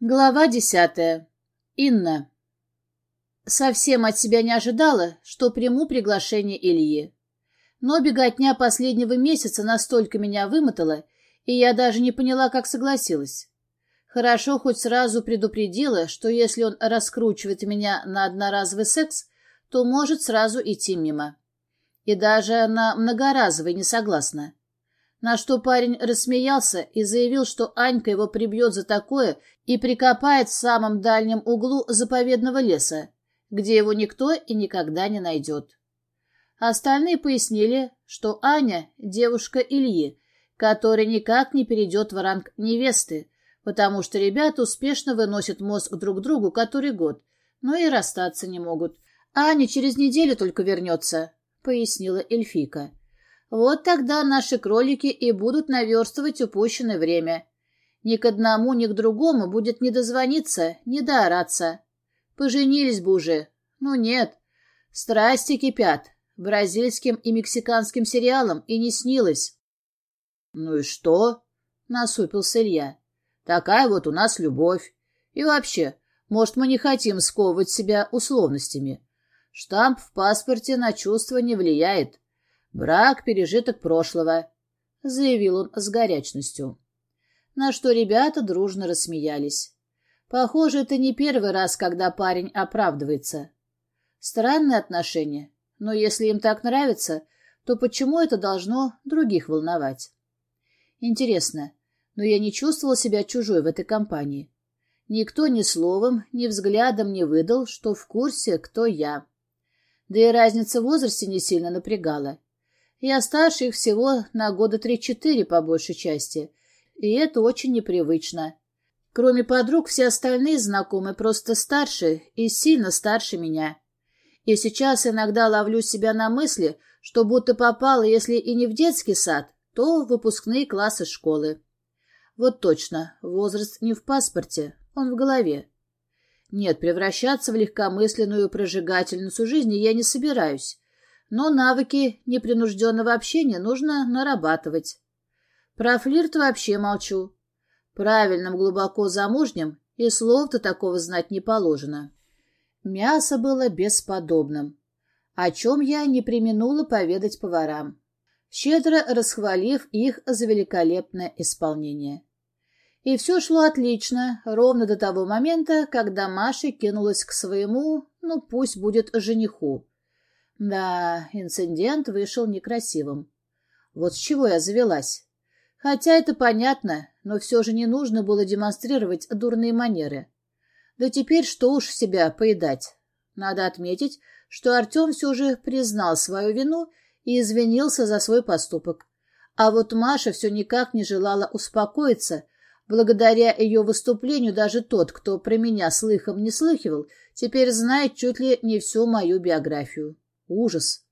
Глава десятая. Инна. Совсем от себя не ожидала, что приму приглашение Ильи. Но беготня последнего месяца настолько меня вымотала, и я даже не поняла, как согласилась. Хорошо хоть сразу предупредила, что если он раскручивает меня на одноразовый секс, то может сразу идти мимо. И даже на многоразовый не согласна. На что парень рассмеялся и заявил, что Анька его прибьет за такое и прикопает в самом дальнем углу заповедного леса, где его никто и никогда не найдет. Остальные пояснили, что Аня — девушка Ильи, который никак не перейдет в ранг невесты, потому что ребята успешно выносят мозг друг другу который год, но и расстаться не могут. Аня через неделю только вернется, — пояснила Эльфика. Вот тогда наши кролики и будут наверстывать упущенное время. Ни к одному, ни к другому будет не дозвониться, не доораться. Поженились бы уже. Ну нет. Страсти кипят. Бразильским и мексиканским сериалам и не снилось. — Ну и что? — насупился Илья. — Такая вот у нас любовь. И вообще, может, мы не хотим сковывать себя условностями. Штамп в паспорте на чувства не влияет. Брак — пережиток прошлого, — заявил он с горячностью. На что ребята дружно рассмеялись. Похоже, это не первый раз, когда парень оправдывается. Странные отношения, но если им так нравится, то почему это должно других волновать? Интересно, но я не чувствовал себя чужой в этой компании. Никто ни словом, ни взглядом не выдал, что в курсе, кто я. Да и разница в возрасте не сильно напрягала. Я старше их всего на года три-четыре по большей части, и это очень непривычно. Кроме подруг, все остальные знакомые просто старше и сильно старше меня. И сейчас иногда ловлю себя на мысли, что будто попала, если и не в детский сад, то в выпускные классы школы. Вот точно, возраст не в паспорте, он в голове. Нет, превращаться в легкомысленную прожигательницу жизни я не собираюсь но навыки непринужденного общения нужно нарабатывать. Про флирт вообще молчу. Правильным глубоко замужним и слов-то такого знать не положено. Мясо было бесподобным, о чем я не применула поведать поварам, щедро расхвалив их за великолепное исполнение. И все шло отлично, ровно до того момента, когда Маша кинулась к своему, ну пусть будет жениху, да, инцидент вышел некрасивым. Вот с чего я завелась. Хотя это понятно, но все же не нужно было демонстрировать дурные манеры. Да теперь что уж себя поедать. Надо отметить, что Артем все же признал свою вину и извинился за свой поступок. А вот Маша все никак не желала успокоиться. Благодаря ее выступлению даже тот, кто про меня слыхом не слыхивал, теперь знает чуть ли не всю мою биографию. Ужас.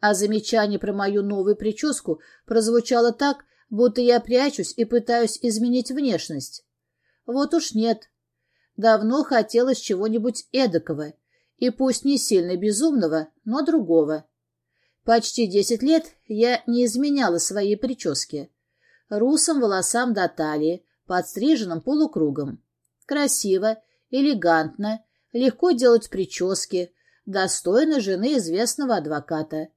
А замечание про мою новую прическу прозвучало так, будто я прячусь и пытаюсь изменить внешность. Вот уж нет. Давно хотелось чего-нибудь эдакого, и пусть не сильно безумного, но другого. Почти десять лет я не изменяла своей прическе. Русым волосам до талии, подстриженным полукругом. Красиво, элегантно, легко делать прически, достойна жены известного адвоката.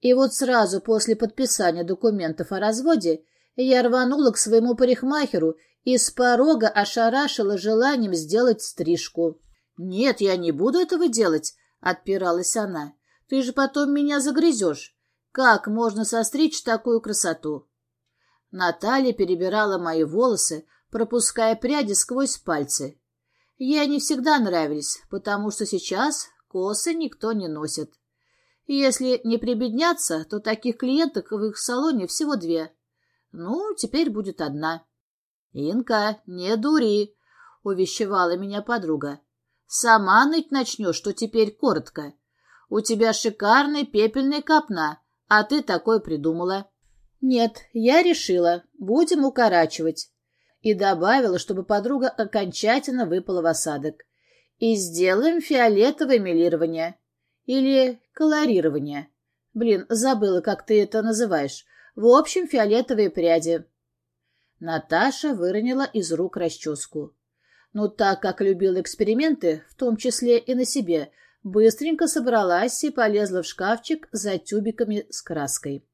И вот сразу после подписания документов о разводе я рванула к своему парикмахеру и с порога ошарашила желанием сделать стрижку. «Нет, я не буду этого делать», — отпиралась она. «Ты же потом меня загрызешь. Как можно состричь такую красоту?» Наталья перебирала мои волосы, пропуская пряди сквозь пальцы. Ей не всегда нравились, потому что сейчас Косы никто не носит. Если не прибедняться, то таких клиенток в их салоне всего две. Ну, теперь будет одна. — Инка, не дури, — увещевала меня подруга. — Сама ныть начнешь, что теперь коротко. У тебя шикарная пепельная копна, а ты такое придумала. — Нет, я решила, будем укорачивать. И добавила, чтобы подруга окончательно выпала в осадок и сделаем фиолетовое мелирование. Или колорирование. Блин, забыла, как ты это называешь. В общем, фиолетовые пряди. Наташа выронила из рук расческу. Но так как любила эксперименты, в том числе и на себе, быстренько собралась и полезла в шкафчик за тюбиками с краской.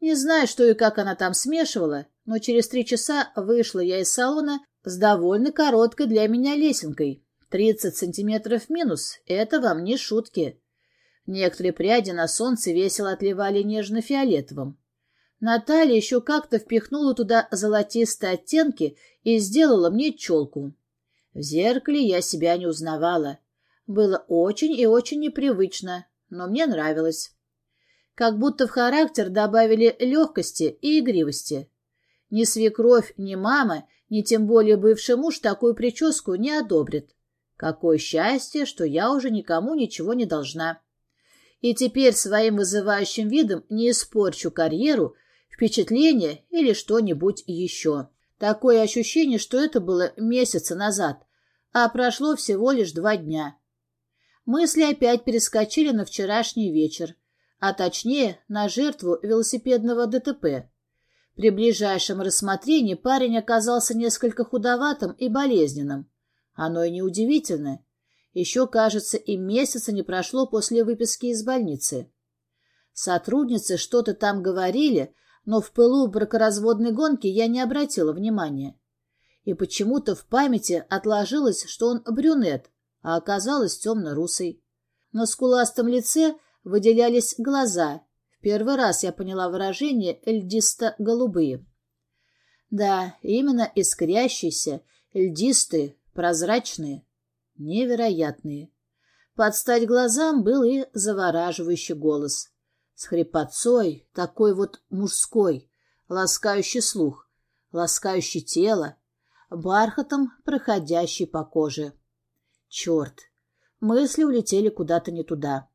Не знаю, что и как она там смешивала, но через три часа вышла я из салона с довольно короткой для меня лесенкой. Тридцать сантиметров минус — это вам не шутки. Некоторые пряди на солнце весело отливали нежно-фиолетовым. Наталья еще как-то впихнула туда золотистые оттенки и сделала мне челку. В зеркале я себя не узнавала. Было очень и очень непривычно, но мне нравилось. Как будто в характер добавили легкости и игривости. Ни свекровь, ни мама, ни тем более бывший муж такую прическу не одобрит. Какое счастье, что я уже никому ничего не должна. И теперь своим вызывающим видом не испорчу карьеру, впечатление или что-нибудь еще. Такое ощущение, что это было месяца назад, а прошло всего лишь два дня. Мысли опять перескочили на вчерашний вечер, а точнее на жертву велосипедного ДТП. При ближайшем рассмотрении парень оказался несколько худоватым и болезненным. Оно и неудивительно. Еще, кажется, и месяца не прошло после выписки из больницы. Сотрудницы что-то там говорили, но в пылу бракоразводной гонки я не обратила внимания. И почему-то в памяти отложилось, что он брюнет, а оказалось темно-русый. На скуластом лице выделялись глаза. В первый раз я поняла выражение «льдисто-голубые». Да, именно искрящиеся, льдистые, прозрачные, невероятные. Под стать глазам был и завораживающий голос с хрипотцой, такой вот мужской, ласкающий слух, ласкающий тело, бархатом проходящий по коже. Черт! Мысли улетели куда-то не туда.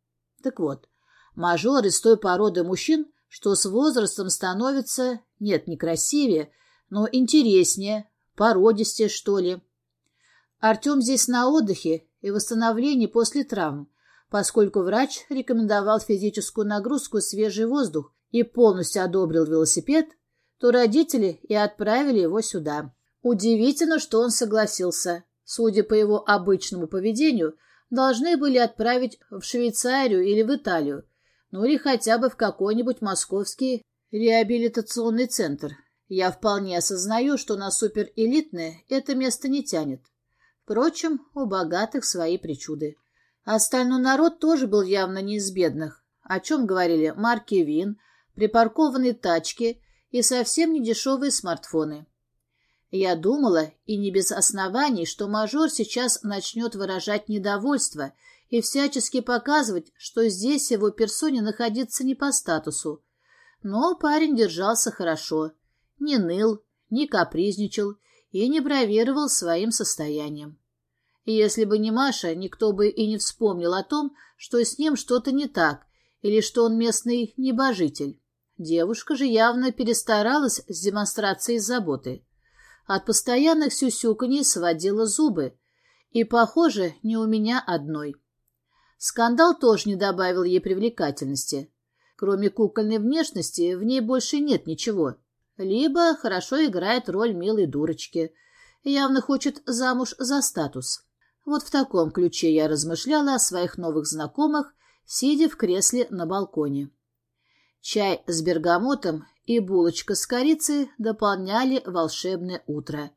Так вот, мажор из той породы мужчин, что с возрастом становится, нет, не красивее, но интереснее, породистее, что ли. Артем здесь на отдыхе и восстановлении после травм, поскольку врач рекомендовал физическую нагрузку свежий воздух и полностью одобрил велосипед, то родители и отправили его сюда. Удивительно, что он согласился. Судя по его обычному поведению, должны были отправить в Швейцарию или в Италию, ну или хотя бы в какой-нибудь московский реабилитационный центр. Я вполне осознаю, что на суперэлитное это место не тянет. Впрочем, у богатых свои причуды. Остальной народ тоже был явно не из бедных. О чем говорили марки вин, припаркованные тачки и совсем не дешевые смартфоны. Я думала, и не без оснований, что мажор сейчас начнет выражать недовольство и всячески показывать, что здесь его персоне находиться не по статусу. Но парень держался хорошо, не ныл, не капризничал и не бравировал своим состоянием. Если бы не Маша, никто бы и не вспомнил о том, что с ним что-то не так, или что он местный небожитель. Девушка же явно перестаралась с демонстрацией заботы. От постоянных сюсюканий сводила зубы. И, похоже, не у меня одной. Скандал тоже не добавил ей привлекательности. Кроме кукольной внешности, в ней больше нет ничего. Либо хорошо играет роль милой дурочки. Явно хочет замуж за статус. Вот в таком ключе я размышляла о своих новых знакомых, сидя в кресле на балконе. Чай с бергамотом и булочка с корицей дополняли волшебное утро.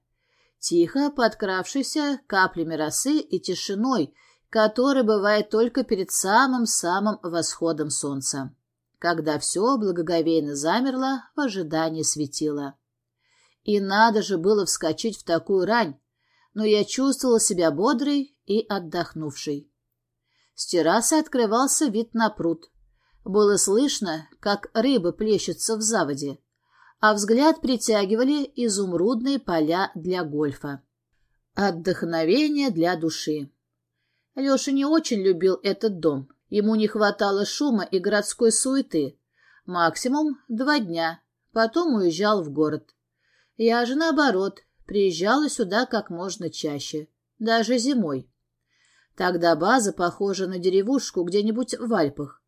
Тихо подкравшийся каплями росы и тишиной, которая бывает только перед самым-самым восходом солнца когда все благоговейно замерло в ожидании светила. И надо же было вскочить в такую рань, но я чувствовала себя бодрой и отдохнувшей. С террасы открывался вид на пруд. Было слышно, как рыбы плещутся в заводе, а взгляд притягивали изумрудные поля для гольфа. Отдохновение для души. Леша не очень любил этот дом. Ему не хватало шума и городской суеты. Максимум два дня. Потом уезжал в город. Я же, наоборот, приезжала сюда как можно чаще. Даже зимой. Тогда база похожа на деревушку где-нибудь в Альпах.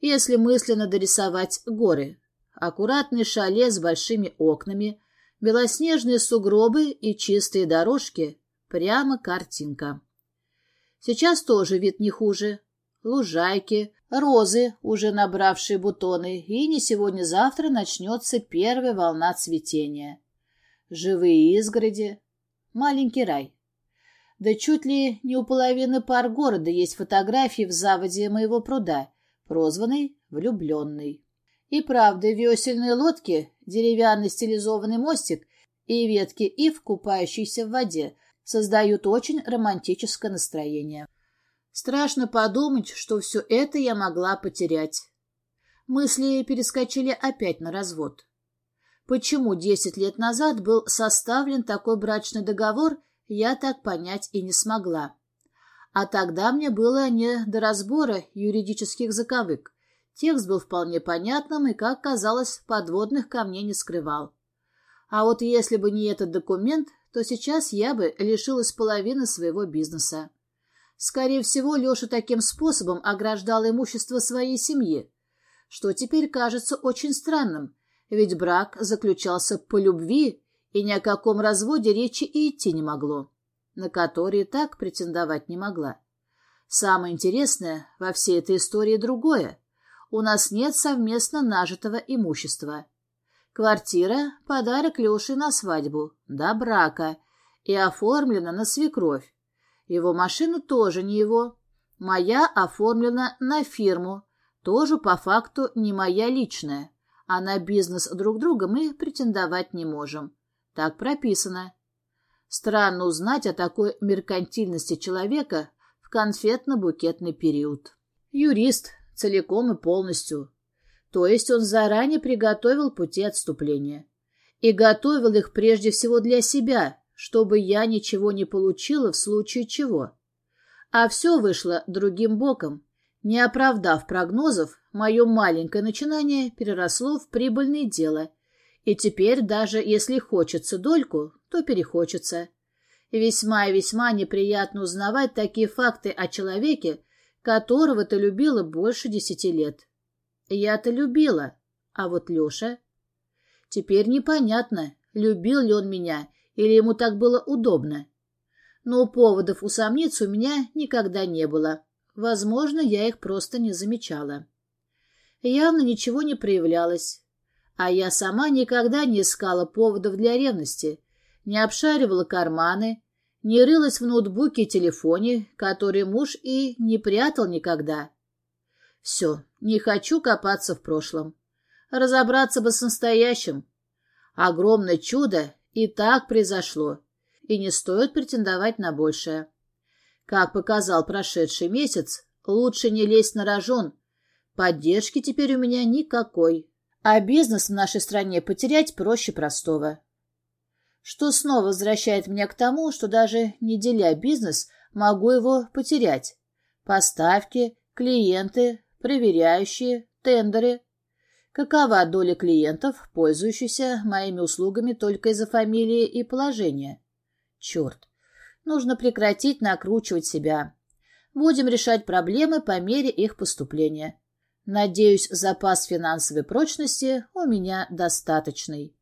Если мысленно дорисовать горы. Аккуратный шале с большими окнами, белоснежные сугробы и чистые дорожки. Прямо картинка. Сейчас тоже вид не хуже. Лужайки, розы, уже набравшие бутоны, и не сегодня-завтра начнется первая волна цветения. Живые изгороди. Маленький рай. Да чуть ли не у половины пар города есть фотографии в заводе моего пруда, прозванный «Влюбленный». И правда, весельные лодки, деревянный стилизованный мостик и ветки ив, купающиеся в воде, создают очень романтическое настроение. Страшно подумать, что все это я могла потерять. Мысли перескочили опять на развод. Почему десять лет назад был составлен такой брачный договор, я так понять и не смогла. А тогда мне было не до разбора юридических заковык. Текст был вполне понятным и, как казалось, подводных камней не скрывал. А вот если бы не этот документ, то сейчас я бы лишилась половины своего бизнеса. Скорее всего, Леша таким способом ограждал имущество своей семьи, что теперь кажется очень странным, ведь брак заключался по любви, и ни о каком разводе речи и идти не могло, на который так претендовать не могла. Самое интересное во всей этой истории другое у нас нет совместно нажитого имущества. Квартира — подарок Леши на свадьбу, до брака, и оформлена на свекровь. Его машина тоже не его. Моя оформлена на фирму, тоже по факту не моя личная, а на бизнес друг друга мы претендовать не можем. Так прописано. Странно узнать о такой меркантильности человека в конфетно-букетный период. Юрист, целиком и полностью. То есть он заранее приготовил пути отступления. И готовил их прежде всего для себя, чтобы я ничего не получила в случае чего. А все вышло другим боком. Не оправдав прогнозов, мое маленькое начинание переросло в прибыльное дело. И теперь даже если хочется дольку, то перехочется. Весьма и весьма неприятно узнавать такие факты о человеке, которого ты любила больше десяти лет. Я-то любила, а вот Леша... Теперь непонятно, любил ли он меня или ему так было удобно. Но поводов усомниться у меня никогда не было. Возможно, я их просто не замечала. Явно ничего не проявлялось. А я сама никогда не искала поводов для ревности, не обшаривала карманы, не рылась в ноутбуке и телефоне, который муж и не прятал никогда. Все, не хочу копаться в прошлом. Разобраться бы с настоящим. Огромное чудо и так произошло, и не стоит претендовать на большее. Как показал прошедший месяц, лучше не лезть на рожон. Поддержки теперь у меня никакой. А бизнес в нашей стране потерять проще простого что снова возвращает меня к тому, что даже не деля бизнес, могу его потерять. Поставки, клиенты, проверяющие, тендеры. Какова доля клиентов, пользующихся моими услугами только из-за фамилии и положения? Черт, нужно прекратить накручивать себя. Будем решать проблемы по мере их поступления. Надеюсь, запас финансовой прочности у меня достаточный.